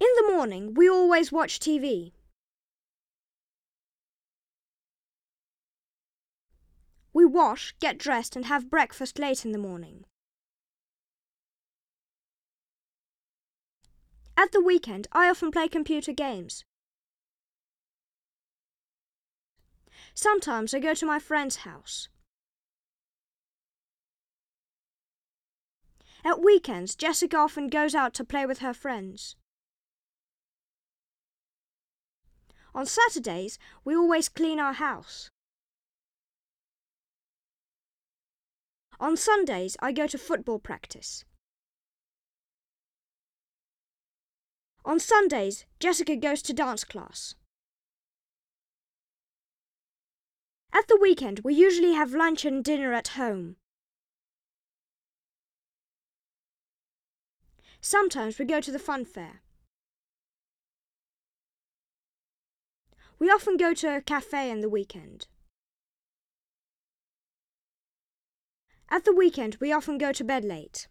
In the morning, we always watch TV. We wash, get dressed, and have breakfast late in the morning. At the weekend, I often play computer games. Sometimes I go to my friend's house. At weekends, Jessica often goes out to play with her friends. On Saturdays, we always clean our house. On Sundays, I go to football practice. On Sundays, Jessica goes to dance class. At the weekend, we usually have lunch and dinner at home. Sometimes we go to the fun fair. We often go to a cafe in the weekend. At the weekend, we often go to bed late.